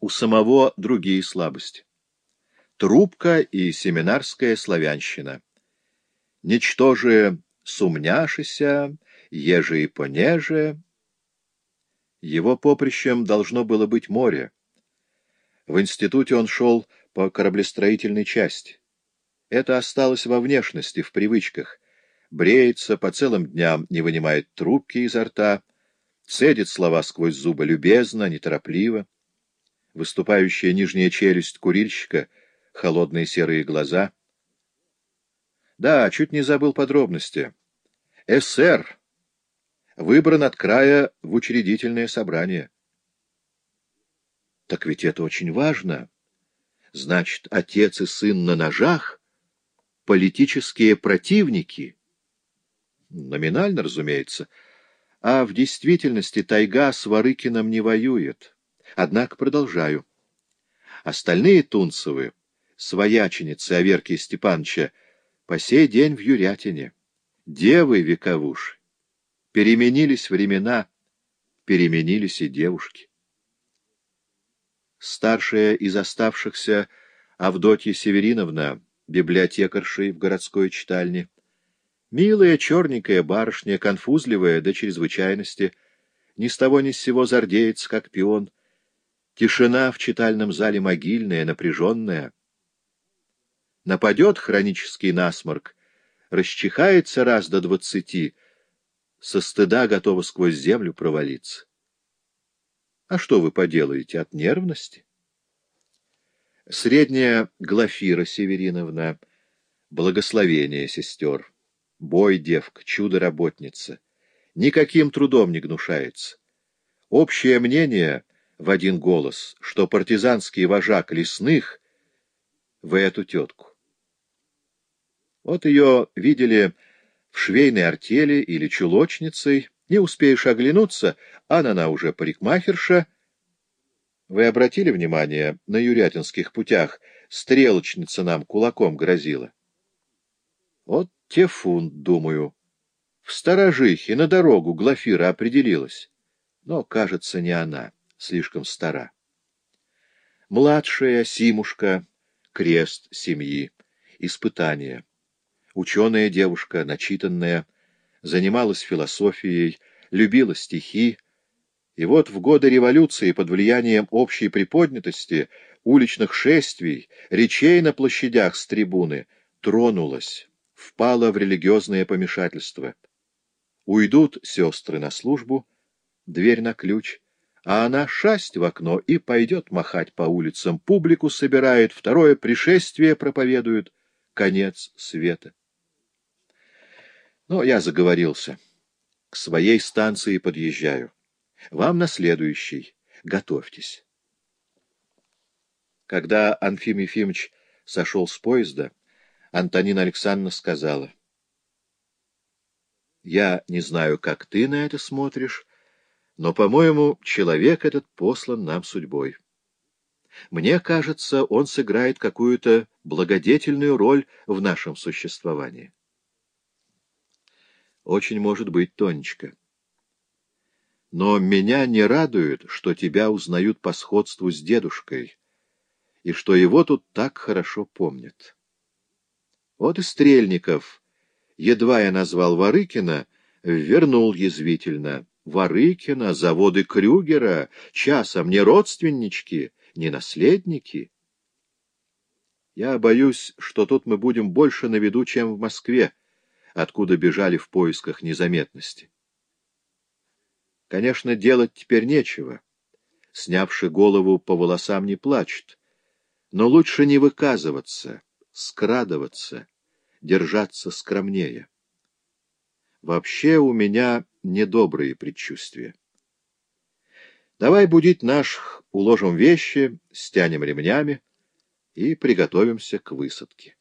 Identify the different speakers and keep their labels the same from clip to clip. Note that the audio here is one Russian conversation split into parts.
Speaker 1: у самого другие слабости. Трубка и семинарская славянщина. Ничтоже сумняшися, еже и понеже. Его поприщем должно было быть море. В институте он шел по кораблестроительной части. Это осталось во внешности, в привычках. Бреется, по целым дням не вынимает трубки изо рта, цедит слова сквозь зубы любезно, неторопливо. Выступающая нижняя челюсть курильщика, холодные серые глаза. Да, чуть не забыл подробности. СР выбран от края в учредительное собрание. Так ведь это очень важно. Значит, отец и сын на ножах — политические противники. Номинально, разумеется. А в действительности тайга с Варыкиным не воюет. Однако продолжаю. Остальные Тунцевы, свояченицы Аверки Степановича, по сей день в Юрятине. Девы вековуши. Переменились времена, переменились и девушки. Старшая из оставшихся Авдотья Севериновна, библиотекаршей в городской читальне, милая черненькая барышня, конфузливая до чрезвычайности, ни с того ни с сего зардеется, как пион. Тишина в читальном зале могильная, напряженная. Нападет хронический насморк, расчихается раз до двадцати, со стыда готова сквозь землю провалиться. А что вы поделаете от нервности? Средняя Глафира Севериновна, благословение сестер, бой девка, чудо-работница, никаким трудом не гнушается. Общее мнение в один голос, что партизанский вожак лесных в эту тетку. Вот ее видели в швейной артели или чулочницей, не успеешь оглянуться, а она уже парикмахерша. Вы обратили внимание, на юрятинских путях стрелочница нам кулаком грозила? Вот те фунт, думаю. В сторожихе на дорогу Глафира определилась. Но, кажется, не она, слишком стара. Младшая Симушка, крест семьи, испытание. Ученая девушка, начитанная, занималась философией, любила стихи, и вот в годы революции под влиянием общей приподнятости, уличных шествий, речей на площадях с трибуны, тронулась, впала в религиозное помешательство. Уйдут сестры на службу, дверь на ключ, а она шасть в окно и пойдет махать по улицам, публику собирает, второе пришествие проповедует, конец света. Но я заговорился. К своей станции подъезжаю. Вам на следующий. Готовьтесь. Когда Анфим Ефимович сошел с поезда, Антонина Александровна сказала. «Я не знаю, как ты на это смотришь, но, по-моему, человек этот послан нам судьбой. Мне кажется, он сыграет какую-то благодетельную роль в нашем существовании. Очень может быть, Тонечка. Но меня не радует, что тебя узнают по сходству с дедушкой, и что его тут так хорошо помнят. Вот и Стрельников, едва я назвал Варыкина, вернул язвительно. Варыкина, заводы Крюгера, часом не родственнички, не наследники. Я боюсь, что тут мы будем больше на виду, чем в Москве, откуда бежали в поисках незаметности. Конечно, делать теперь нечего. Снявши голову, по волосам не плачет. Но лучше не выказываться, скрадываться, держаться скромнее. Вообще у меня недобрые предчувствия. Давай будить наших, уложим вещи, стянем ремнями и приготовимся к высадке.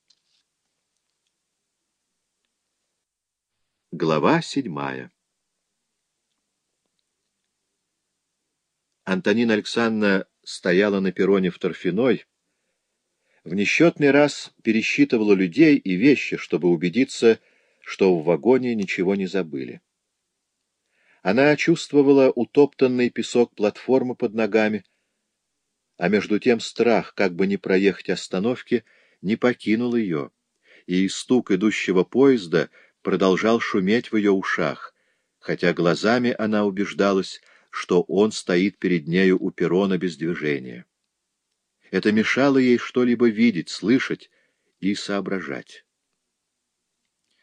Speaker 1: Глава седьмая Антонина Александровна стояла на перроне в торфяной, в несчетный раз пересчитывала людей и вещи, чтобы убедиться, что в вагоне ничего не забыли. Она чувствовала утоптанный песок платформы под ногами, А между тем страх, как бы не проехать остановки, не покинул ее, и стук идущего поезда продолжал шуметь в ее ушах, хотя глазами она убеждалась, что он стоит перед нею у перрона без движения. Это мешало ей что-либо видеть, слышать и соображать.